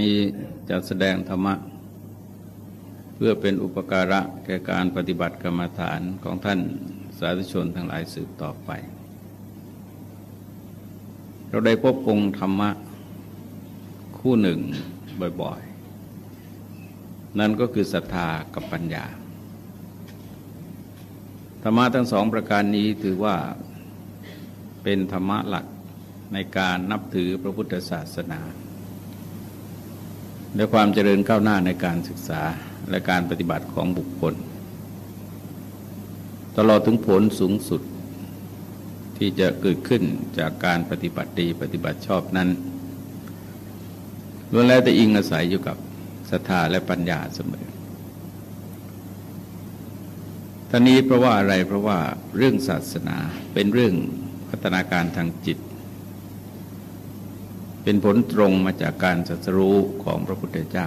นี้จะแสดงธรรมะ เพื่อเป็นอุปการะแก่การปฏิบัติกรรมฐานของท่านสาธุชนทั้งหลายสืบต่อไป เราได้พบองค์ธรรมะ คู่หนึ่งบ่อยๆ นั่นก็คือศรัทธากับปัญญา ธรรมะทั้งสองประการนี้ถือว่าเป็นธรรมะหลักในการนับถือพระพุทธศาสนา และความเจริญก้าวหน้าในการศึกษาและการปฏิบัติของบุคคล ตลอดถึงผลสูงสุดที่จะเกิดขึ้นจากการปฏิบัติดีปฏิบัติชอบนั้นล้วนแล้วแต่อิงอาศัยอยู่กับศรัทธาและปัญญาเสมอท่านี้เพราะว่าอะไรเพราะว่าเรื่องศาสนาเป็นเรื่องพัฒนาการทางจิต เป็นผลตรงมาจากการสัสรู้ของพระพุทธเจ้า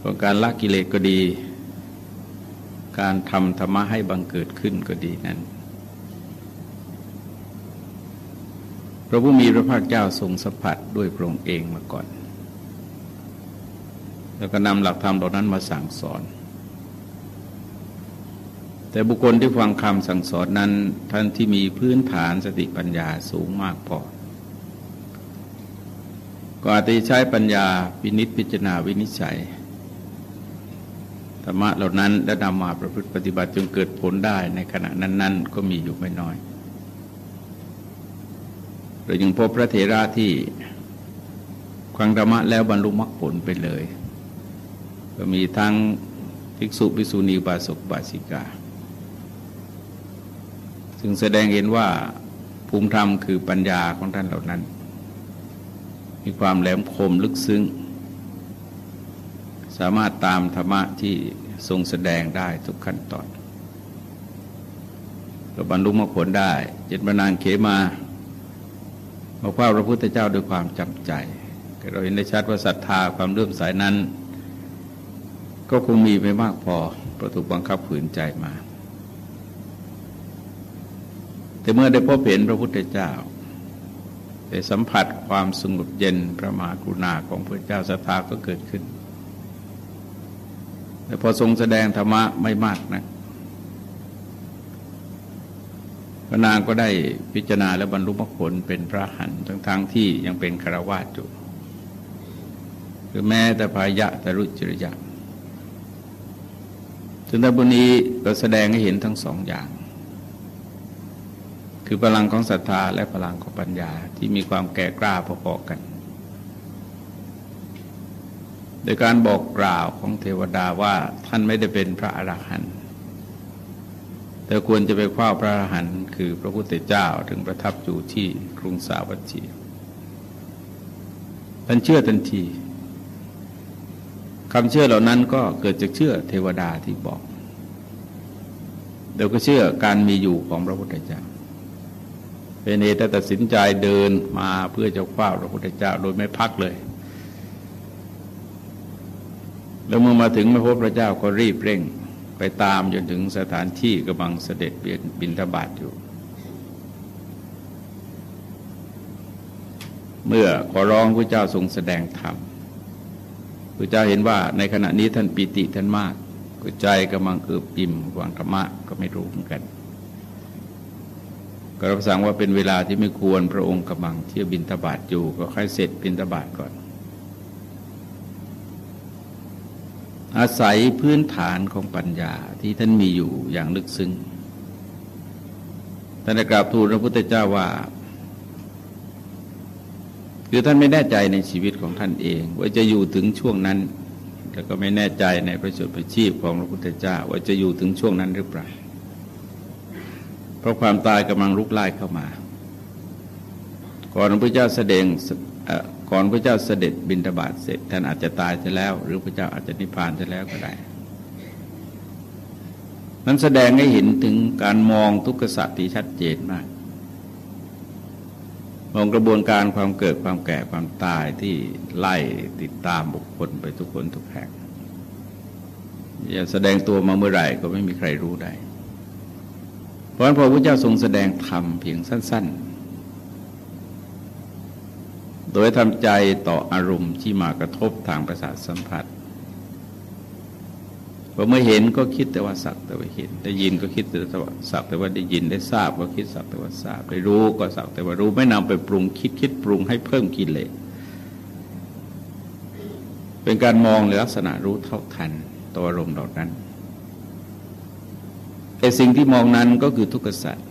ของการละกิเลสก็ดี การทำธรรมะให้บังเกิดขึ้นก็ดีนั้น พระผู้มีพระภาคเจ้าทรงสัมผัสด้วยพระองค์เองมาก่อน แล้วก็นำหลักธรรมเหล่านั้นมาสั่งสอน แต่บุคคลที่ฟังคำสั่งสอนนั้นท่านที่มีพื้นฐานสติปัญญาสูงมากพอ ก็อาจจะใช้ปัญญาวินิจพิจารณาวินิจฉัยธรรมะเหล่านั้นและนำมาประพฤติปฏิบัติจนเกิดผลได้ในขณะนั้น ๆ ก็มีอยู่ไม่น้อยเรายังพบพระเถระที่ควังธรรมะแล้วบรรลุมรรคผลไปเลย ก็มีทั้งภิกษุภิกษุณีบาศกบาสิกา ซึ่งแสดงเห็นว่าภูมิธรรมคือปัญญาของท่านเหล่านั้น มีความแหลมคมลึกซึ้ง สามารถตามธรรมะที่ทรงแสดงได้ทุกขั้นตอนก็บรรลุมรรคผลได้เจ็ดมนานเขมาบอกว่าพระพุทธเจ้าด้วยความจำใจเราเห็นได้ชัดว่าศรัทธาความเลื่อมใสนั้น ก็คงมีไม่มากพอประถูกบังคับฝืนใจมา แต่เมื่อได้พบเห็นพระพุทธเจ้า ได้สัมผัสความสงบเย็นพระมหากรุณาของพระเจ้าสถาก็เกิดขึ้น แต่พอทรงแสดงธรรมะไม่มากนะพระนางก็ได้พิจารณาและบรรลุมรรคผลเป็นพระหันทั้งๆทที่ยังเป็นคารวาสอยู่คือแม้แต่พายะแต่รุจริยะถึงแต่บุนี้ก็แสดงให้เห็นทั้งสองอย่าง คือพลังของศรัทธาและพลังของปัญญาที่มีความแก่กล้าพอๆกัน โดยการบอกกล่าวของเทวดาว่าท่านไม่ได้เป็นพระอรหันต์แต่ควรจะไปคว้าพระอรหันต์คือพระพุทธเจ้าถึงประทับอยู่ที่กรุงสาวัตถีท่านเชื่อทันทีคำเชื่อเหล่านั้นก็เกิดจากเชื่อเทวดาที่บอกเดี๋ยวก็เชื่อการมีอยู่ของพระพุทธเจ้า เป็นเหตุตัดสินใจเดินมาเพื่อจะคว้าพระพุทธเจ้าโดยไม่พักเลย แล้วเมื่อมาถึงไม่พบพระเจ้าก็รีบเร่ง ไปตามจนถึงสถานที่กำลังเสด็จเบียนบินทบาทอยู่ เมื่อขอร้องพระเจ้าทรงแสดงธรรมพระเจ้าเห็นว่าในขณะนี้ท่านปิติท่านมากใจกำลังเอิบอิ่มวังธรรมะก็ไม่รู้เหมือนกัน ก็รับสั่งว่าเป็นเวลาที่ไม่ควรพระองค์กำลังเที่ยวบินทบาทอยู่ก็ค่อยเสร็จบินทบาทก่อน อาศัยพื้นฐานของปัญญาที่ท่านมีอยู่อย่างลึกซึ้งท่านได้กราบทูลพระพุทธเจ้าว่า คือท่านไม่แน่ใจในชีวิตของท่านเอง ว่าจะอยู่ถึงช่วงนั้นแต่ก็ไม่แน่ใจในประชน์ประชีพของพระพุทธเจ้า ว่าจะอยู่ถึงช่วงนั้นหรือเปล่า ราะความตายกำลังลุกไล่เข้ามา ก่อนพระเจ้าเสด็จก่อนพระเจ้าเสด็จบินทบาทเสร็จท่านอาจจะตายจะแล้ว หรือพระเจ้าอาจจะนิพพานจะแล้วก็ได้นั้นแสดงให้เห็นถึงการมองทุกขสัตว์ที่ชัดเจนมากมองกระบวนการความเกิดความแก่ความตายที่ไล่ติดตามบุคคลไปทุกคนทุกแห่งอย่าแสดงตัวมาเมื่อไหร่ก็ไม่มีใครรู้ได้ ราะฉะนั้นพระพุทธเจ้าทรงแสดงธรรมเพียงสั้น ๆ โดยทำใจต่ออารมณ์ที่มากระทบทางประสาทสัมผัสพอเมื่อเห็นก็คิดแต่ว่าสักแต่ว่าเห็น ได้ยินก็คิดแต่ว่าสักแต่ว่าได้ยินได้ทราบก็คิดสักแต่ว่าทราบ ได้รู้ก็สักแต่ว่ารู้ไม่นำไปปรุงคิดคิดปรุงให้เพิ่มกิเลสเป็นการมองในลักษณะรู้เท่าทันตัวอารมณ์เหล่านั้น แต่สิ่งที่มองนั้นก็คือทุกขสัตว์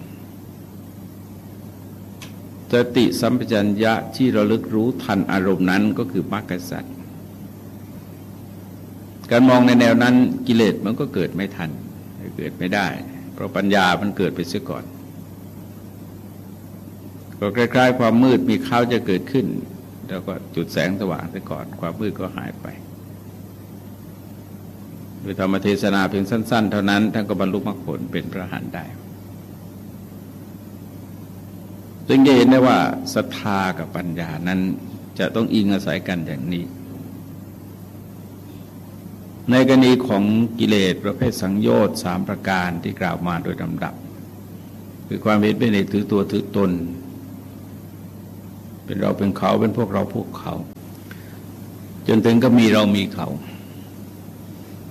สติสัมปชัญญะที่เราลึกรู้ทันอารมณ์นั้นก็คือมรรคสัตว์การมองในแนวนั้นกิเลสมันก็เกิดไม่ทันเกิดไม่ได้ เพราะปัญญามันเกิดไปเสียก่อน ก็คล้ายๆ ความมืดมีเขาจะเกิดขึ้น แล้วก็จุดแสงสว่างไปก่อน ความมืดก็หายไป โดยธรรมเทศนาเพียงสั้น ๆ เท่านั้นท่านก็บรรลุมรรคผลเป็นพระหันได้จึงจะเห็นได้ว่าศรัทธากับปัญญานั้นจะต้องอิงอาศัยกันอย่างนี้ ในกรณีของกิเลสประเภทสังโยชน์สามประการที่กล่าวมาโดยลำดับ คือความเห็นเป็นเอกถือตัวถือตน เป็นเราเป็นเขาเป็นพวกเราพวกเขา จนถึงก็มีเรามีเขา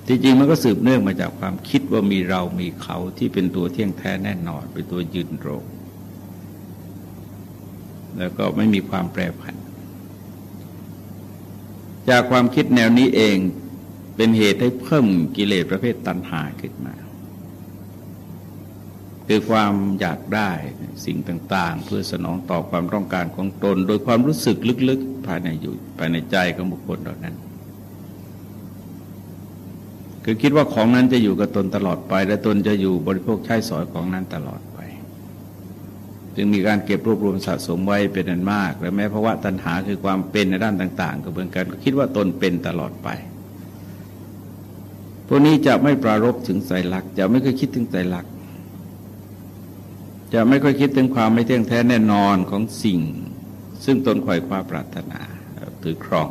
ที่จริงมันก็สืบเนื่องมาจากความคิดว่ามีเรามีเขาที่เป็นตัวเที่ยงแท้แน่นอน เป็นตัวยืนโรง แล้วก็ไม่มีความแปรผัน จากความคิดแนวนี้เองเป็นเหตุให้เพิ่มกิเลสประเภทตัณหาขึ้นมา คือความอยากได้สิ่งต่าง ๆ เพื่อสนองตอบความต้องการของตน โดยความรู้สึกลึกๆ ภายในอยู่ภายในใจของบุคคลเหล่านั้น คือคิดว่าของนั้นจะอยู่กับตนตลอดไป และตนจะอยู่บริโภคใช้สอยของนั้นตลอดไป จึงมีการเก็บรวบรวมสะสมไว้เป็นอันมาก และแม้ภาวะตัณหาคือความเป็นในด้านต่าง ๆ ก็เหมือนกันคิดว่าตนเป็นตลอดไปพวกนี้จะไม่ปรารบถึงใจรัก จะไม่เคยคิดถึงใจรัก จะไม่ค่อยคิดถึงความไม่เที่ยงแท้แน่นอนของสิ่ง ซึ่งตนขวายควาปรารถนาถือครอง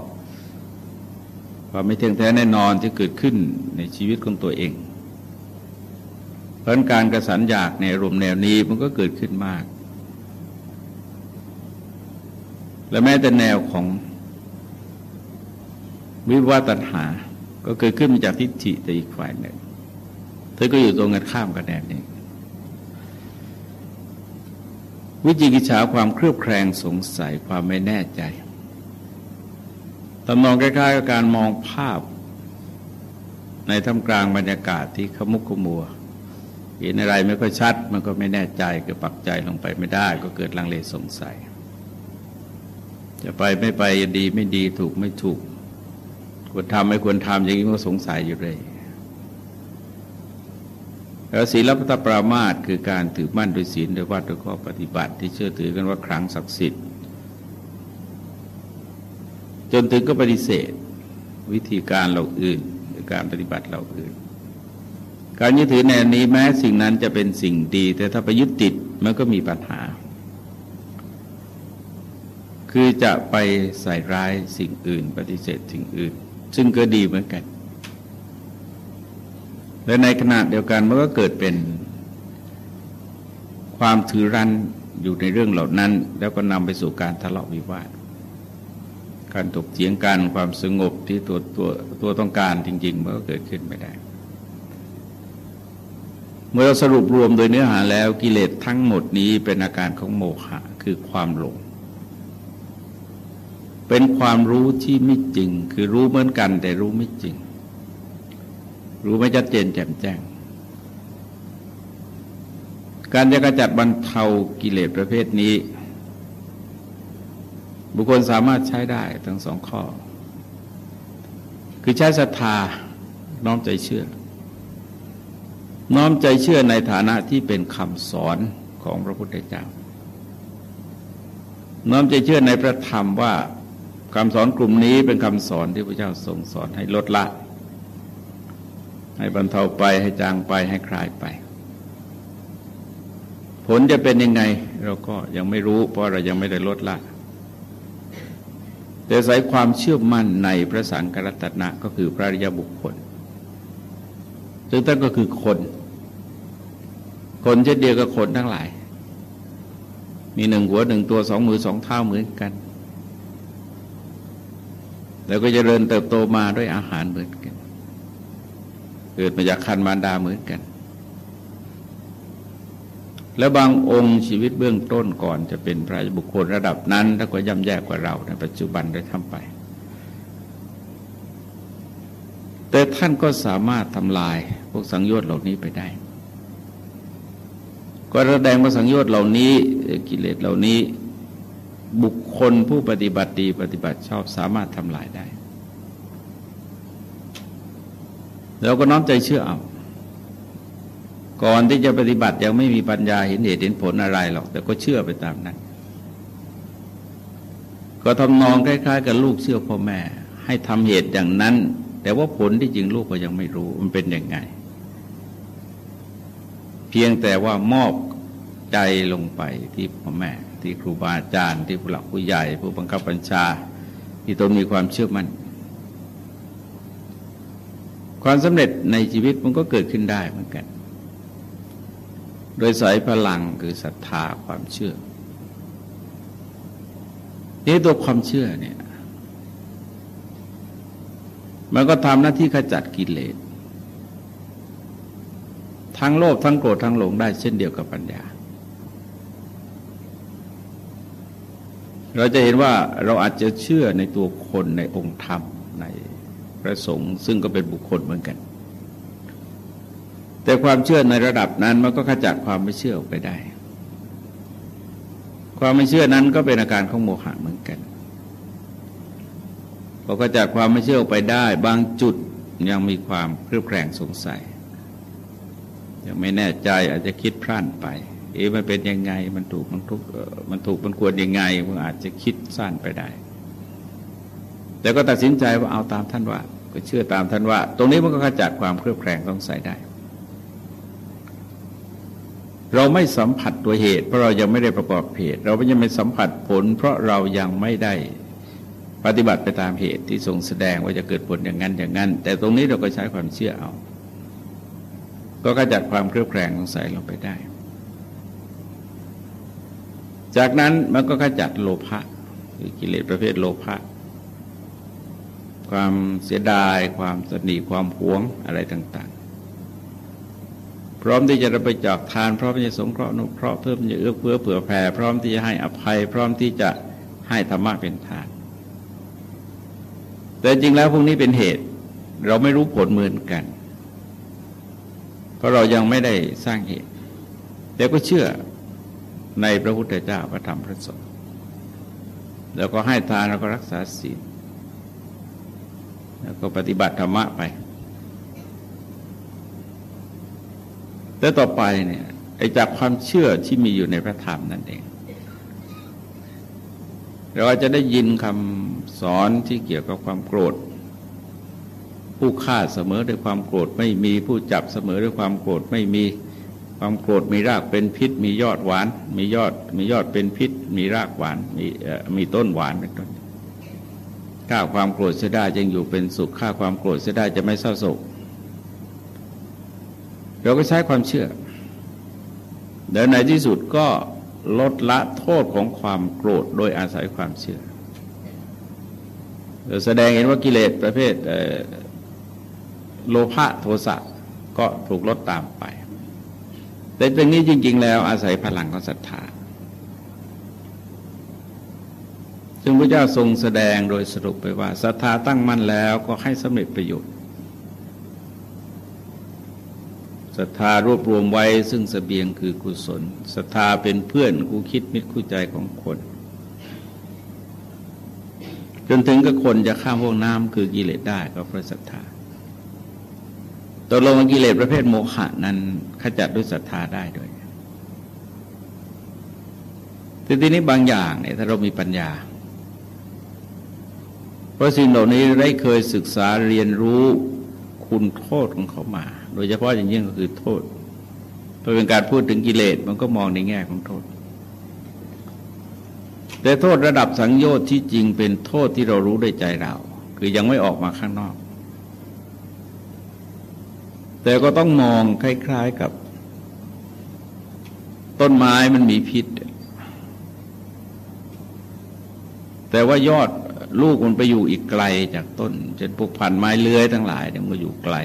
ความไม่เที่ยงแท้แน่นอนที่เกิดขึ้นในชีวิตของตัวเอง เพราะการกระสันอยากในรมแนวนี้มันก็เกิดขึ้นมาก และแม้แต่แนวของวิวัตัณหา ก็เกิดขึ้นมาจากทิฏฐิแต่อีกฝ่ายหนึ่งเธอก็อยู่ตรงกันข้ามกับแนวนี้วิจิกิจฉาความเครือบแคลงสงสัยความไม่แน่ใจ ตำนองใกล้ายๆกับการมองภาพ ในท่ามกลางบรรยากาศที่ขมุกขมัวเห็นอะไรไม่ค่อยชัด มันก็ไม่แน่ใจก็ปักใจลงไปไม่ได้ ก็เกิดลังเลสงสัย จะไปไม่ไปดีไม่ดีถูกไม่ถูกควรทำไม่ควรทำอย่างนี้ก็สงสัยอยู่เลยแล้วศีลปตปรามาตคือการถือมั่นโดยศีลโดยวัดโดยข้อปฏิบัติที่เชื่อถือกันว่าครั้งศักดิ์สิทธิ์ จนถึงก็ปฏิเสธ วิธีการเราอื่น หรือการปฏิบัติเราอื่น การยึดถือแนวนี้แม้สิ่งนั้นจะเป็นสิ่งดี แต่ถ้าไปยึดติดมันก็มีปัญหา คือจะไปใส่ร้ายสิ่งอื่น ปฏิเสธสิ่งอื่น ซึ่งก็ดีเหมือนกัน และในขณะเดียวกันมันก็เกิดเป็นความถือรั้นอยู่ในเรื่องเหล่านั้น แล้วก็นำไปสู่การทะเลาะวิวาท การถกเถียงกันความสงบที่ตัวตัวตัวต้องการจริง ๆ มันก็เกิดขึ้นไม่ได้ เมื่อเราสรุปรวมโดยเนื้อหาแล้วกิเลสทั้งหมดนี้เป็นอาการของโมฆะคือความหลง เป็นความรู้ที่ไม่จริง คือรู้เหมือนกันแต่รู้ไม่จริง รู้ไม่ชัดเจนแจ่มแจ้ง การจะกระจัดบรรเทากิเลสประเภทนี้ บุคคลสามารถใช้ได้ทั้งสองข้อ คือใช้ศรัทธาน้อมใจเชื่อ น้อมใจเชื่อในฐานะที่เป็นคำสอนของพระพุทธเจ้า น้อมใจเชื่อในพระธรรมว่าคำสอนกลุ่มนี้เป็นคำสอนที่พระเจ้าทรงสอนให้ลดละ ให้บรรเทาไปให้จางไปให้คลายไป ผลจะเป็นยังไงเราก็ยังไม่รู้เพราะเรายังไม่ได้ลดละ แต่ใส่ความเชื่อมั่นในพระสังฆรัตนะก็คือพระริยบุคคลซึ่งท่านก็คือคน คนเช่นเดียวกับคนทั้งหลาย มีหนึ่งหัวหนึ่งตัวสองมือสองเท้าเหมือนกัน แล้วก็จะเริญเติบโตมาด้วยอาหารเหมือนกัน เกิดมาจากคันมารดาเหมือนกัน แล้วบางองค์ชีวิตเบื้องต้นก่อนจะเป็นพระบุคคลระดับนั้นถ้าก็ย่ำแย่กว่าเราในปัจจุบันได้ทำไป แต่ท่านก็สามารถทำลายพวกสังโยชน์เหล่านี้ไปได้ ก็แสดงว่าสังโยชน์เหล่านี้กิเลสเหล่านี้บุคคลผู้ปฏิบัติดีปฏิบัติชอบสามารถทำลายได้เราก็น้อมใจเชื่อเอา ก่อนที่จะปฏิบัติยังไม่มีปัญญาเห็นเหตุเห็นผลอะไรหรอก แต่ก็เชื่อไปตามนั้น ก็ทำนองคล้าย ๆ กับลูกเชื่อพ่อแม่ ให้ทำเหตุอย่างนั้น แต่ว่าผลที่จริงลูกก็ยังไม่รู้มันเป็นยังไง เพียงแต่ว่ามอบใจลงไปที่พ่อแม่ ที่ครูบาอาจารย์ ที่ผู้หลักผู้ใหญ่ ผู้บังคับบัญชา ที่ตนมีความเชื่อมัน่นความสำเร็จในชีวิตมันก็เกิดขึ้นได้เหมือนกัน โดยสายพลังคือศรัทธาความเชื่อนี่ตัวความเชื่อเนี่ย มันก็ทำหน้าที่ขจัดกิเลสทั้งโลภทั้งโกรธทั้งหลงได้เช่นเดียวกับปัญญา เราจะเห็นว่าเราอาจจะเชื่อในตัวคนในองค์ธรรมในพระสงฆ์ซึ่งก็เป็นบุคคลเหมือนกัน แต่ความเชื่อในระดับนั้นมันก็ขจัดความไม่เชื่อออกไปได้ ความไม่เชื่อนั้นก็เป็นอาการของโมหะเหมือนกันพอขจัดความไม่เชื่อออกไปได้ บางจุดยังมีความเครือบแคลงสงสัยยังไม่แน่ใจอาจจะคิดพลาดไป เอ๊ะมันเป็นยังไง มันถูกมันทุกมันถูกมันควรยังไงมันอาจจะคิดสั้นไปได้ แต่ก็ตัดสินใจว่าเอาตามท่านว่า ก็เชื่อตามท่านว่า ตรงนี้มันก็ขจัดความเครือบแคลงต้องใส่ได้ เราไม่สัมผัสตัวเหตุ เพราะเรายังไม่ได้ประกอบเหตุ เราไม่ยังไม่สัมผัสผล เพราะเรายังไม่ได้ปฏิบัติไปตามเหตุที่ทรงแสดงว่าจะเกิดผลอย่างนั้นอย่างนั้น แต่ตรงนี้เราก็ใช้ความเชื่อเอา ก็ขจัดความเครือบแคลงสงสัยลงไปได้ จากนั้นมันก็ขจัดโลภะคือกิเลสประเภทโลภะความเสียดาย ความสนีความหวงอะไรต่าง ร้อมที่จะรับไปจอกทาน พร้อมที่จะสงเคราะห์นุเคราะห์เพิ่มจะเอื้อเฟื้อเผื่อแผ่พร้อมที่จะให้อภัย พร้อมที่จะให้ธรรมะเป็นทาน แต่จริงแล้วพวกนี้เป็นเหตุ เราไม่รู้ผลเหมือนกัน เพราะเรายังไม่ได้สร้างเหตุ แต่ก็เชื่อในพระพุทธเจ้าพระธรรมพระสงฆ์แล้วก็ให้ทานแล้วก็รักษาศีลแล้วก็ปฏิบัติธรรมะไป แต่ต่อไปเนี่ยไอ้จากความเชื่อที่มีอยู่ในพระธรรมนั่นเอง เราจะได้ยินคำสอนที่เกี่ยวกับความโกรธ ผู้ฆ่าเสมอด้วยความโกรธไม่มีผู้จับเสมอด้วยความโกรธไม่มีความโกรธมีรากเป็นพิษ มียอดหวาน มียอดมียอดเป็นพิษ มีรากหวานมีมีต้นหวานเป็นต้นข้าความโกรธเสียได้จึงอยู่เป็นสุขข้าความโกรธเสียได้จะไม่เศร้าโศก เราก็ใช้ความเชื่อเดี๋ยวในที่สุดก็ลดละโทษของความโกรธโดยอาศัยความเชื่อแสดงเห็นว่ากิเลสประเภทโลภะโทสะก็ถูกลดตามไป แต่ตรงนี้จริง ๆ แล้วอาศัยพลังของศรัทธา ซึ่งพระเจ้าทรงแสดงโดยสรุปไปว่าศรัทธาตั้งมั่นแล้วก็ให้สำเร็จประโยชน์ ศรัทธารวบรวมไว้ซึ่งสเสบียงคือกุศลศรัทธาเป็นเพื่อนคู่คิดมิตรคู่ใจของคน จนถึงกับคนจะข้ามพวกน้ำคือกิเลสได้ก็เพราะศรัทธาตกลงกิเลสประเภทโมหะนั้นขจัดด้วยศรัทธาได้ด้วยแต่ทีนี้บางอย่างเนี่ยถ้าเรามีปัญญา เพราะสิ่งเหล่านี้ได้เคยศึกษาเรียนรู้ คุณโทษของเขามา โดยเฉพาะอย่างยิ่งก็คือโทษพอเป็นการพูดถึงกิเลสมันก็มองในแง่ของโทษ แต่โทษระดับสังโยชน์ที่จริงเป็นโทษที่เรารู้ด้วยใจเรา คือยังไม่ออกมาข้างนอก แต่ก็ต้องมองคล้ายๆกับ ต้นไม้มันมีพิษ แต่ว่ายอด ลูกมันไปอยู่อีกไกลจากต้นเช่นพวกพันไม้เลื้อยทั้งหลายเนี่ยมันก็อยู่ไกล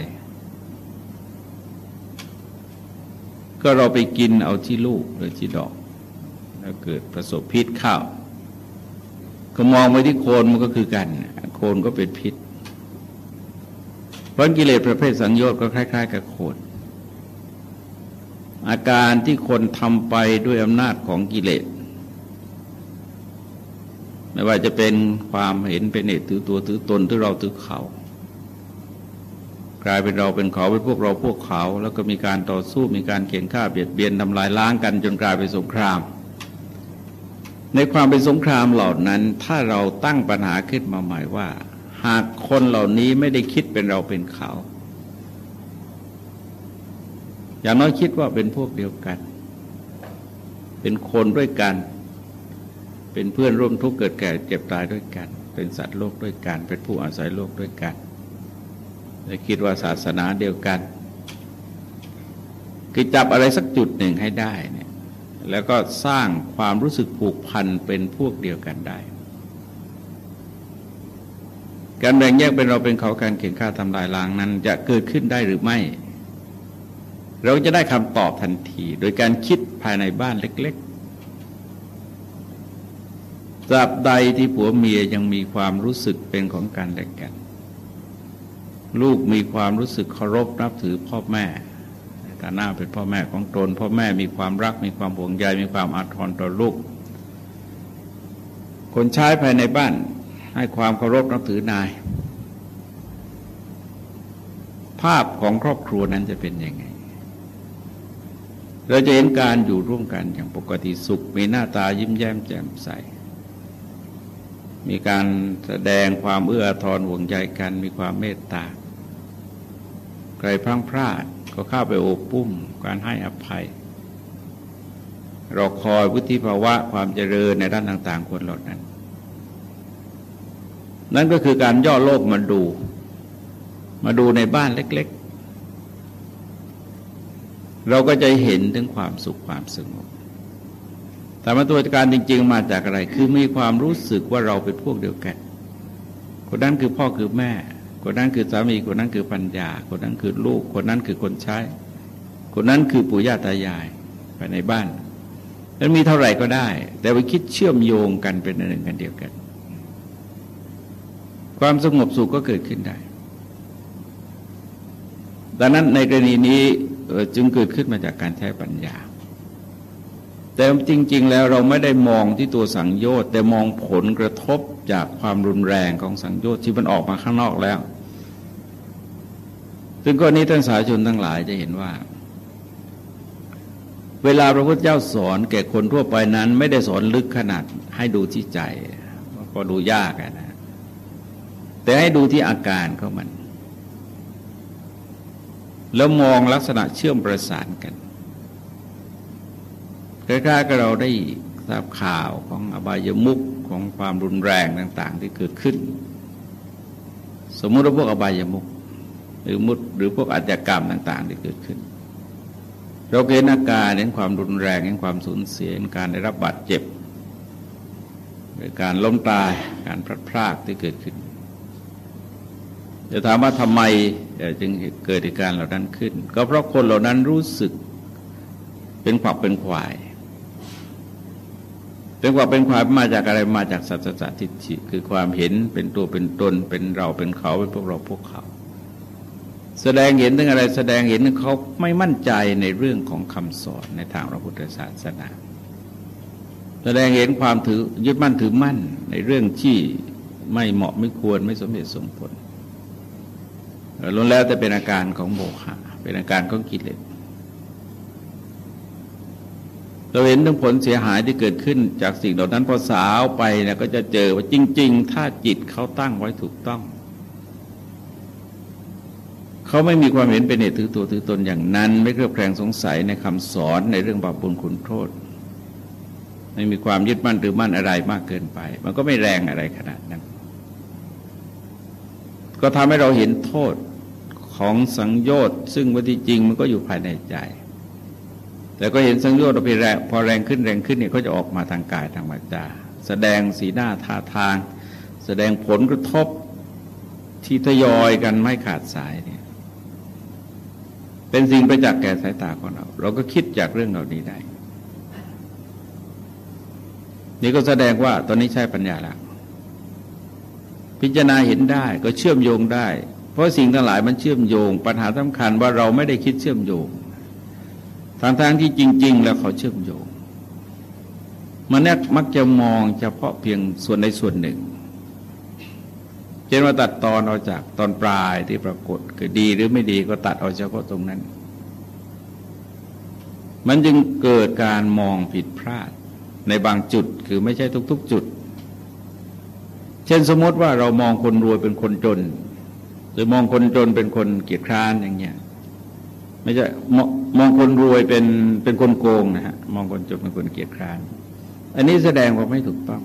ก็เราไปกินเอาที่ลูกหรือที่ดอกแล้วเกิดประสบพิษเข้าก็มองไปที่โคนมันก็คือกัน โคนก็เป็นพิษเพราะกิเลสประเภทสังโยชน์ก็คล้าย ๆ กับโคนอาการที่คนทำไปด้วยอำนาจของกิเลส ไม่ว่าจะเป็นความเห็นเป็นเอตถือตัวถือตนถือเราถือเขา กลายเป็นเราเป็นเขาเป็นพวกเราพวกเขา แล้วก็มีการต่อสู้มีการเขียนฆ่าเบียดเบียนทำลายล้างกันจนกลายเป็นสงคราม ในความเป็นสงครามเหล่านั้น ถ้าเราตั้งปัญหาขึ้นมาใหม่ว่า หากคนเหล่านี้ไม่ได้คิดเป็นเราเป็นเขา อย่างน้อยคิดว่าเป็นพวกเดียวกัน เป็นคนด้วยกัน เป็นเพื่อนร่วมทุกข์เกิดแก่เจ็บตายด้วยกัน เป็นสัตว์โลกด้วยกัน เป็นผู้อาศัยโลกด้วยกันและคิดว่าศาสนาเดียวกันคือจับอะไรสักจุดหนึ่งให้ได้เนี่ยแล้วก็สร้างความรู้สึกผูกพันเป็นพวกเดียวกันได้ การแบ่งแยกเป็นเราเป็นเขาการเขียนค่าทำลายล้างนั้น จะเกิดขึ้นได้หรือไม่ เราจะได้คำตอบทันที โดยการคิดภายในบ้านเล็ก ตราบใดที่ผัวเมียยังมีความรู้สึกเป็นของกันและกัน ลูกมีความรู้สึกเคารพนับถือพ่อแม่ในฐานะเป็นพ่อแม่ของตน พ่อแม่มีความรักมีความห่วงใยมีความอาทรต่อลูก คนใช้ภายในบ้านให้ความเคารพนับถือนาย ภาพของครอบครัวนั้นจะเป็นยังไง เราจะเห็นการอยู่ร่วมกันอย่างปกติสุข มีหน้าตายิ้มแย้มแจ่มใส มีการแสดงความเอื้อทอนห่วงใยกัน มีความเมตตา ใครพลั้งพลาดก็เข้าไปโอบปุ้ม การให้อภัย รอคอยวุฒิภาวะความเจริญในด้านต่างๆคนเหล่านั้น นั่นก็คือการย่อโลกมาดู มาดูในบ้านเล็ก ๆ เราก็จะเห็นถึงความสุขความสงบ แต่มาตัวการจริง ๆ มาจากอะไร คือมีความรู้สึกว่าเราเป็นพวกเดียวกัน คนนั้นคือพ่อคือแม่ คนนั้นคือสามี คนนั้นคือปัญญา คนนั้นคือลูก คนนั้นคือคนใช้ คนนั้นคือปู่ย่าตายายไปในบ้านแล้วมีเท่าไหร่ก็ได้ แต่ไปคิดเชื่อมโยงกันเป็นหนึ่งกันเดียวกัน ความสงบสุขก็เกิดขึ้นได้ ดังนั้นในกรณีนี้จึงเกิดขึ้นมาจากการใช้ปัญญา แต่จริง ๆ แล้วเราไม่ได้มองที่ตัวสังโยชน์ แต่มองผลกระทบจากความรุนแรงของสังโยชน์ที่มันออกมาข้างนอกแล้ว ซึ่งกรณีท่านสาชนทั้งหลายจะเห็นว่า เวลาพระพุทธเจ้าสอนแก่คนทั่วไปนั้น ไม่ได้สอนลึกขนาดให้ดูที่ใจ ก็ดูยากนะ แต่ให้ดูที่อาการของมัน แล้วมองลักษณะเชื่อมประสานกัน คล้ายๆกับเราได้ทราบข่าวของอบายมุขของความรุนแรงต่างๆ ที่เกิดขึ้น สมมุติว่าพวกอบายมุขหรือมุดหรือพวกอาชญากรรมต่าง ๆ ที่เกิดขึ้น เราเห็นอาการเห็นความรุนแรงเห็นความสูญเสียเห็นการได้รับบาดเจ็บการล้มตายการพลัดพรากที่เกิดขึ้นจะถามว่าทำไมจึงเกิดเหตุการณ์เหล่านั้นขึ้น ก็เพราะคนเหล่านั้นรู้สึกเป็นขวักเป็นขวาย เป็นว่าเป็นความมาจากอะไรมาจากสัจจะทิฏฐิคือความเห็นเป็นตัวเป็นตนเป็นเราเป็นเขาเป็นพวกเราพวกเขา แสดงเห็นถึงอะไรแสดงเห็นเขาไม่มั่นใจในเรื่องของคำสอนในทางพระพุทธศาสนา แสดงเห็นความถือยึดมั่นถือมั่นในเรื่องที่ไม่เหมาะไม่ควรไม่สมเหตุสมผลล้วนแล้วแต่เป็นอาการของโมฆะเป็นอาการของกิเลส เราเห็นถึงผลเสียหายที่เกิดขึ้นจากสิ่งเหล่านั้นพอสาวไปเนี่ยก็จะเจอว่าจริง ๆ ถ้าจิตเขาตั้งไว้ถูกต้อง เขาไม่มีความเห็นเป็นเหตุถือตัวถือตนอย่างนั้น ไม่เครือบแคลงสงสัยในคำสอนในเรื่องบาปบุญคุณโทษ ไม่มีความยึดมั่นหรือมั่นอะไรมากเกินไป มันก็ไม่แรงอะไรขนาดนั้น ก็ทำให้เราเห็นโทษของสังโยชน์ซึ่งว่าที่จริงมันก็อยู่ภายในใจ แต่ก็เห็นสังโยชน์เราไปแรงพอแรงขึ้นแรงขึ้นเนี่ยก็จะออกมาทางกายทางวาจาแสดงสีหน้าท่าทาง แสดงผลกระทบที่ทยอยกันไม่ขาดสายเนี่ยเป็นสิ่งประจักษ์แก่สายตาของเรา เราก็คิดจากเรื่องเหล่านี้ได้ นี่ก็แสดงว่าตอนนี้ใช้ปัญญาแล้วพิจารณาเห็นได้ก็เชื่อมโยงได้ เพราะสิ่งทั้งหลายมันเชื่อมโยง ปัญหาสำคัญว่าเราไม่ได้คิดเชื่อมโยง ทางทางที่จริง ๆ แล้วเขาเชื่อมโยง มันมักจะมองเฉพาะเพียงส่วนในส่วนหนึ่งเช่นว่าตัดตอนออกจากตอนปลายที่ปรากฏคือดีหรือไม่ดีก็ตัดออกเฉพาะตรงนั้น มันจึงเกิดการมองผิดพลาดในบางจุดคือไม่ใช่ทุก ๆ จุด เช่นสมมติว่าเรามองคนรวยเป็นคนจน หรือมองคนจนเป็นคนเกียจคร้านอย่างเงี้ย ไม่ใช่มองคนรวยเป็นเป็นคนโกงนะฮะมองคนจนเป็นคนเกียจคร้านอันนี้แสดงว่าไม่ถูกต้อง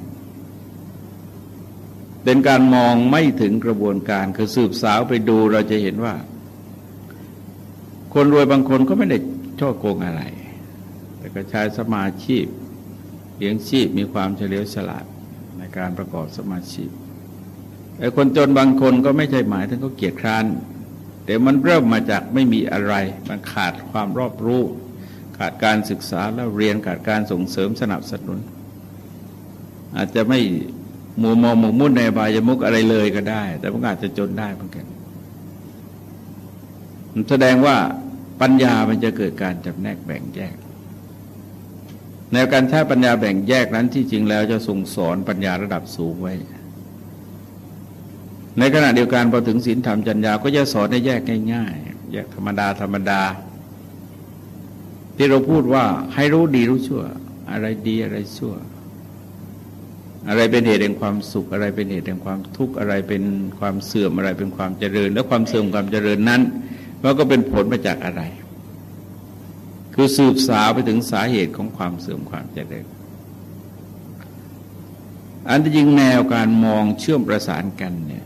เป็นการมองไม่ถึงกระบวนการคือสืบสาวไปดูเราจะเห็นว่า คนรวยบางคนก็ไม่ได้ช่อโกงอะไร แต่ก็ใช้สมาชีพเลี้ยงชีพมีความเฉลียวฉลาดในการประกอบสมาชีพไอ้คนจนบางคนก็ไม่ใช่หมายถึงเขาเกียจคร้าน แต่มันเริ่มมาจากไม่มีอะไร มันขาดความรอบรู้ ขาดการศึกษาแล้วเรียนขาดการส่งเสริมสนับสนุน อาจจะไม่มัวมองหมกมุ่นในบายมุกอะไรเลยก็ได้ แต่มันอาจจะจนได้เหมือนกันแสดงว่าปัญญามันจะเกิดการจำแนกแบ่งแยก ในการใช้ปัญญาแบ่งแยกนั้นที่จริงแล้วจะส่งสอนปัญญาระดับสูงไว้ ในขณะเดียวกันพอถึงศีลธรรมจัญญาก็จะสอนให้แยกง่ายๆแยกธรรมดาธรรมดา ที่เราพูดว่าให้รู้ดีรู้ชั่ว อะไรดีอะไรชั่ว อะไรเป็นเหตุแห่งความสุข อะไรเป็นเหตุแห่งความทุกข์อะไรเป็นความเสื่อมอะไรเป็นความเจริญ แล้วความเสื่อมความเจริญนั้นมันก็เป็นผลมาจากอะไร คือสืบสาวไปถึงสาเหตุของความเสื่อมความเจริญอันที่จริงแนวการมองเชื่อมประสานกันเนี่ย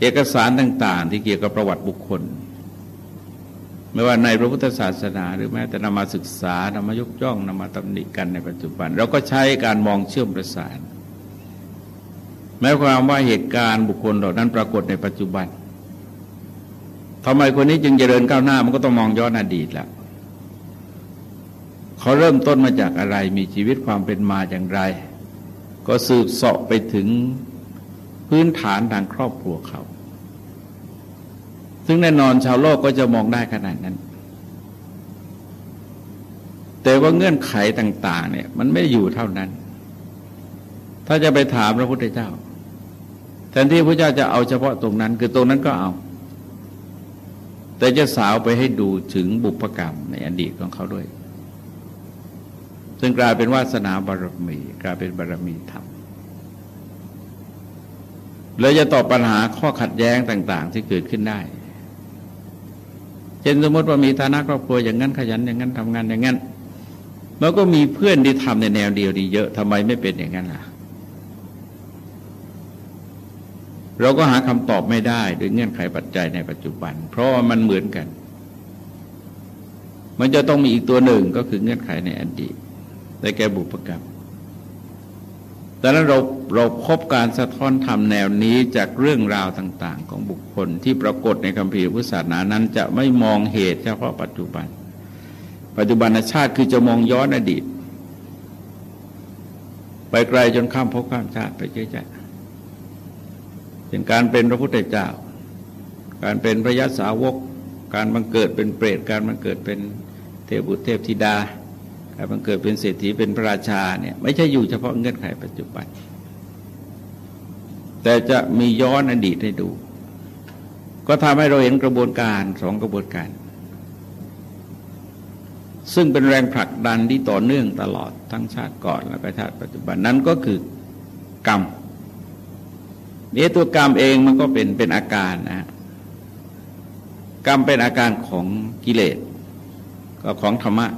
เอกสารต่างๆ ที่เกี่ยวกับประวัติบุคคล ไม่ว่าในพระพุทธศาสนา หรือแม้แต่นำมาศึกษานำมายกย่องนำมาตำหนิกันในปัจจุบัน เราก็ใช้การมองเชื่อมประสานแม้ความว่าเหตุการณ์บุคคลเหล่านั้นปรากฏในปัจจุบันทำไมคนนี้จึงเจริญก้าวหน้ามันก็ต้องมองย้อนอดีตแล้วเขาเริ่มต้นมาจากอะไรมีชีวิตความเป็นมาอย่างไร ก็สืบเสาะไปถึง พื้นฐานทางครอบครัวเขา ซึ่งแน่นอนชาวโลกก็จะมองได้ขนาดนั้น แต่ว่าเงื่อนไขต่าง ๆ เนี่ย มันไม่อยู่เท่านั้น ถ้าจะไปถามพระพุทธเจ้าแทนที่พระเจ้าจะเอาเฉพาะตรงนั้น คือตรงนั้นก็เอา แต่จะสาวไปให้ดูถึงบุพกรรมในอดีตของเขาด้วย ซึ่งกลายเป็นวาสนาบารมี กลายเป็นบารมีธรรม แล้วจะตอบปัญหาข้อขัดแย้งต่าง ๆ ที่เกิดขึ้นได้ เช่นสมมติว่ามีฐานะครอบครัวอย่างนั้นขยันอย่างนั้นทำงานอย่างนั้น แล้วก็มีเพื่อนที่ทำในแนวเดียวดีเยอะทำไมไม่เป็นอย่างนั้นล่ะ เราก็หาคำตอบไม่ได้โดยเงื่อนไขปัจจัยในปัจจุบัน เพราะว่ามันเหมือนกัน มันจะต้องมีอีกตัวหนึ่งก็คือเงื่อนไขในอดีตได้แก่บุพกรรม ดังนั้นเราเราพบการสะท้อนธรรมแนวนี้จากเรื่องราวต่าง ๆ ของบุคคลที่ปรากฏในคัมภีร์พุทธศาสนานั้นจะไม่มองเหตุเฉพาะปัจจุบัน ปัจจุบันชาติคือจะมองย้อนอดีต ไปไกลจนข้ามภพข้ามชาติไปเยอะแยะเป็นการเป็นพระพุทธเจ้า การเป็นพระยศสาวก การบังเกิดเป็นเปรต การบังเกิดเป็นเทพบุตรเทพธิดา การบังเกิดเป็นเศรษฐีเป็นพระราชาเนี่ยไม่ใช่อยู่เฉพาะเงื่อนไขปัจจุบัน แต่จะมีย้อนอดีตให้ดู ก็ทำให้เราเห็นกระบวนการสองกระบวนการ ซึ่งเป็นแรงผลักดันที่ต่อเนื่องตลอดทั้งชาติก่อนแล้วก็ชาติปัจจุบันนั้นก็คือกรรมนี่ตัวกรรมเองมันก็เป็นเป็นอาการนะกรรมเป็นอาการของกิเลสก็ของธรรมะ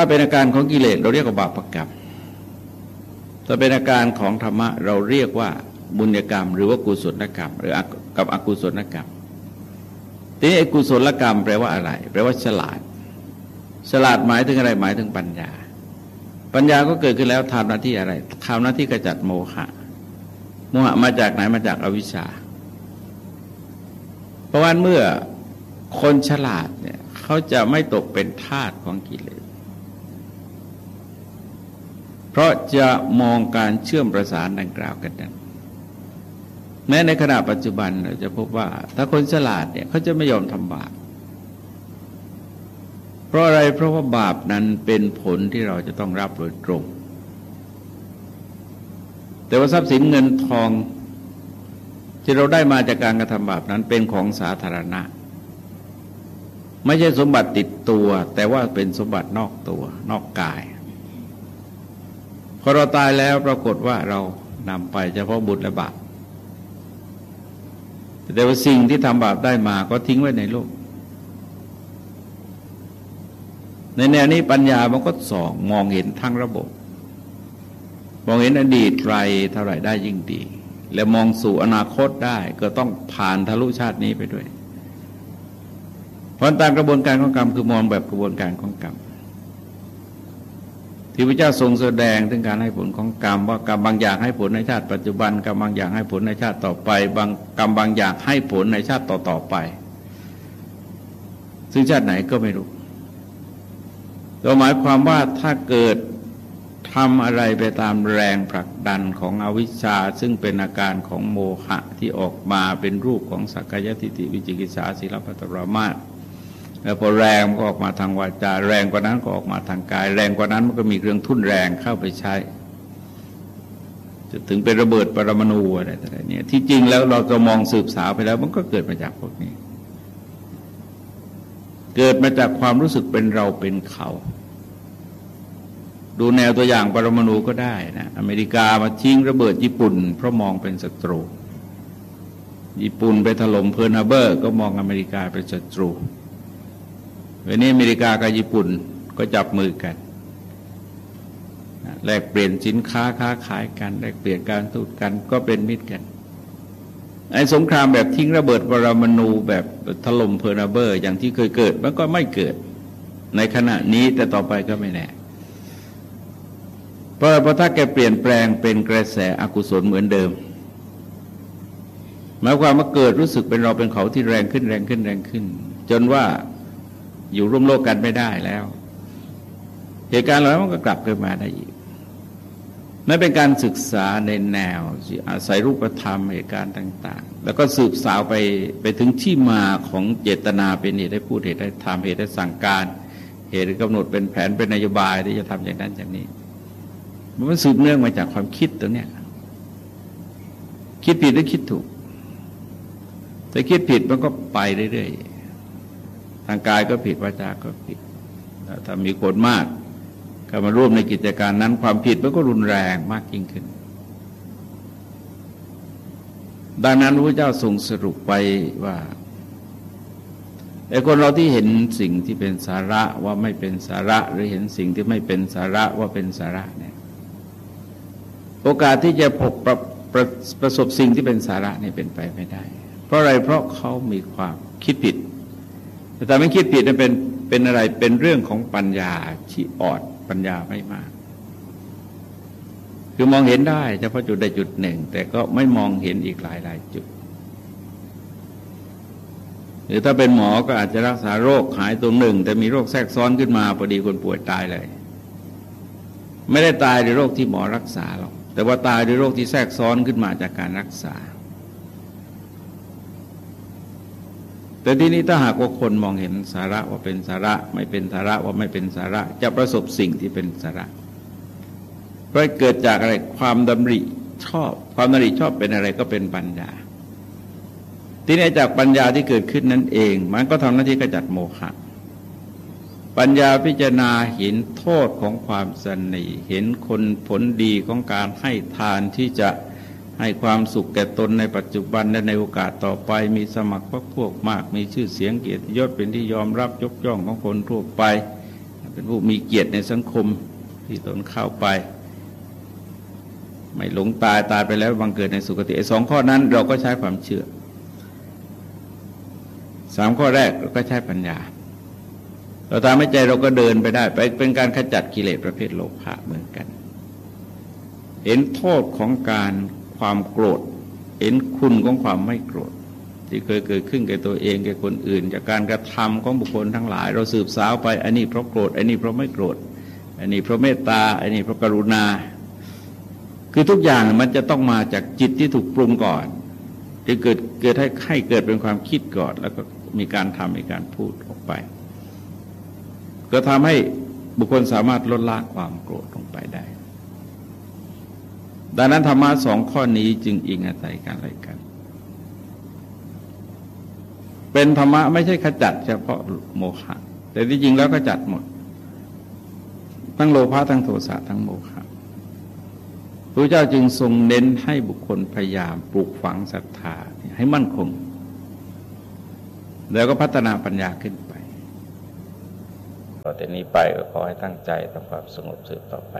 ถ้าเป็นอาการของกิเลสเราเรียกว่าบาปกรรมถ้าเป็นอาการของธรรมะเราเรียกว่าบุญกรรม หรือว่ากุศลกรรม หรือกับอกุศลกรรมทีนี้กุศลกรรมแปลว่าอะไร แปลว่าฉลาด ฉลาดหมายถึงอะไรหมายถึงปัญญา ปัญญาก็เกิดขึ้นแล้วทำหน้าที่อะไรทำหน้าที่กระจัดโมหะโมหะมาจากไหนมาจากอวิชชาเพราะว่าเมื่อคนฉลาดเนี่ยเขาจะไม่ตกเป็นทาสของกิเลส เพ ราะจะมองการเชื่อมประสานดังกล่าวกันนั้นแม้ในขณะปัจจุบันเราจะพบว่า ถ้าคนฉลาดเนี่ยเขาจะไม่ยอมทำบาป เพราะอะไรเพราะว่าบาปนั้นเป็นผลที่เราจะต้องรับโดยตรง แต่ว่าทรัพย์สินเงินทองที่เราได้มาจากการกระทำบาปนั้นเป็นของสาธารณะ ไม่ใช่สมบัติติดตัว แต่ว่าเป็นสมบัตินอกตัวนอกกาย พอเราตายแล้วปรากฏว่าเรานำไปเฉพาะบุญและบาปแต่ว่าสิ่งที่ทำบาปได้มาก็ทิ้งไว้ในโลก ในแนวนี้ปัญญามันก็ส่องมองเห็นทั้งระบบ มองเห็นอดีตไกลเท่าไรได้ยิ่งดี และมองสู่อนาคตได้ก็ต้องผ่านทะลุชาตินี้ไปด้วย เพราะตามกระบวนการของกรรมคือมองแบบกระบวนการของกรรม ที่พระเจ้าทรงแสดงถึงการให้ผลของกรรมว่ากรรมบางอย่างให้ผลในชาติปัจจุบันกรรมบางอย่างให้ผลในชาติต่อไปบางกรรมบางอย่างให้ผลในชาติต่อต่อไป ซึ่งชาติไหนก็ไม่รู้ตัวหมายความว่าถ้าเกิดทำอะไรไปตามแรงผลักดันของอวิชชา ซึ่งเป็นอาการของโมหะที่ออกมาเป็นรูปของสักกายทิฏฐิวิจิกิจฉาศิลปตรมาต แล้วพอแรงก็ออกมาทางวาจา แรงกว่านั้นก็ออกมาทางกาย แรงกว่านั้นมันก็มีเครื่องทุ่นแรงเข้าไปใช้จะถึงเป็นระเบิดปรมาณูอะไรต่างๆเนี่ยที่จริงแล้วเราจะมองสืบสาวไปแล้วมันก็เกิดมาจากพวกนี้ เกิดมาจากความรู้สึกเป็นเราเป็นเขา ดูแนวตัวอย่างปรมาณูก็ได้นะอเมริกามาทิ้งระเบิดญี่ปุ่น เพราะมองเป็นศัตรู ญี่ปุ่นไปถล่ม Pearl Harbor ก็มองอเมริกาเป็นศัตรู วันนี้อเมริกากับญี่ปุ่นก็จับมือกันแลกเปลี่ยนสินค้าค้าขายกันแลกเปลี่ยนการทูตกันก็เป็นมิตรกันไอ้สงครามแบบทิ้งระเบิดปรมาณูแบบถล่ม Pearl Harbor อย่างที่เคยเกิดมันก็ไม่เกิด ในขณะนี้แต่ต่อไปก็ไม่แน่เพราะเพราะถ้าแกเปลี่ยนแปลงเป็นกระแสอกุศลเหมือนเดิมหมายความว่าเกิดรู้สึกเป็นเราเป็นเขาที่แรงขึ้นแรงขึ้นแรงขึ้น จนว่า อยู่ร่วมโลกกันไม่ได้แล้ว เหตุการณ์เหล่านั้นมันก็กลับขึ้นมาได้อีกนั่นเป็นการศึกษาในแนวอาศัยรูปธรรมเหตุการณ์ต่าง ๆ แล้วก็สืบสาวไปไปถึงที่มาของเจตนาเป็นเหตุได้พูดเหตุได้ทำเหตุได้สั่งการ เหตุกำหนดเป็นแผนเป็นนโยบายที่จะทำอย่างนั้นอย่างนี้ มันสืบเนื่องมาจากความคิดตัวเนี้ยคิดผิดหรือคิดถูกแต่คิดผิดมันก็ไปเรื่อยๆ ทางกายก็ผิดวาจาก็ผิดถ้ามีคนมากก็มาร่วมในกิจการนั้นความผิดมันก็รุนแรงมากยิ่งขึ้น ดังนั้นพระเจ้าทรงสรุปไปว่าไอ้คนเราที่เห็นสิ่งที่เป็นสาระว่าไม่เป็นสาระ หรือเห็นสิ่งที่ไม่เป็นสาระว่าเป็นสาระเนี่ยโอกาสที่จะพบประประประสบสิ่งที่เป็นสาระนี่เป็นไปไม่ได้ เพราะอะไรเพราะเขามีความคิดผิด แต่ถ้าไม่คิดผิดนั้นเป็นเป็นอะไรเป็นเรื่องของปัญญาที่อ่อนปัญญาไม่มาก คือมองเห็นได้เฉพาะจุดใดจุดหนึ่ง แต่ก็ไม่มองเห็นอีกหลายหลายจุด หรือถ้าเป็นหมอก็อาจจะรักษาโรคหายตรงหนึ่ง แต่มีโรคแทรกซ้อนขึ้นมาพอดีคนป่วยตายเลย ไม่ได้ตายด้วยโรคที่หมอรักษาหรอกแต่ว่าตายด้วยโรคที่แทรกซ้อนขึ้นมาจากการรักษา แต่ที่นี้ถ้าหากว่าคนมองเห็นสาระว่าเป็นสาระไม่เป็นสาระว่าไม่เป็นสาระ จะประสบสิ่งที่เป็นสาระเพราะเกิดจากอะไรความดำริชอบ ความดำริชอบเป็นอะไรก็เป็นปัญญา ที่นี้จากปัญญาที่เกิดขึ้นนั่นเอง มันก็ทำหน้าที่กระจัดโมฆะปัญญาพิจารณาเห็นโทษของความสนิเห็นคนผลดีของการให้ทานที่จะ ให้ความสุขแก่ตนในปัจจุบันและในโอกาสต่อไป มีสมัครพวกพวกมาก มีชื่อเสียงเกียรติยศเป็นที่ยอมรับยกย่องของคนทั่วไป เป็นผู้มีเกียรติในสังคมที่ตนเข้าไป ไม่หลงตายตายไปแล้วบังเกิดในสุคติสองข้อนั้นเราก็ใช้ความเชื่อสามข้อแรกเราก็ใช้ปัญญาเราตามไม่ใจเราก็เดินไปได้ไปเป็นการขจัดกิเลสประเภทโลภะเหมือนกัน เห็นโทษของการ ความโกรธ เห็นคุณของความไม่โกรธ ที่เคยเกิดขึ้นแก่ตัวเองแก่คนอื่น จากการกระทำของบุคคลทั้งหลาย เราสืบสาวไปอันนี้เพราะโกรธอันนี้เพราะไม่โกรธอันนี้เพราะเมตตาอันนี้เพราะกรุณา คือทุกอย่างมันจะต้องมาจากจิตที่ถูกปรุงก่อนที่เกิดเกิดให้ให้เกิดเป็นความคิดก่อน แล้วก็มีการทำมีการพูดออกไป ก็ทำให้บุคคลสามารถลดละความโกรธลงไปได้ ดังนั้นธรรมะสองข้อนี้จึงอิงอาศัยกันอะไรกัน เป็นธรรมะไม่ใช่ขจัดเฉพาะโมฆะแต่ที่จริงแล้วก็จัดหมด ทั้งโลภะทั้งโทสะทั้งโมฆะพระเจ้าจึงทรงเน้นให้บุคคลพยายามปลูกฝังศรัทธาให้มั่นคง แล้วก็พัฒนาปัญญาขึ้นไปต่อแต่นี้ไปก็ขอให้ตั้งใจทำความสงบสืบต่อไป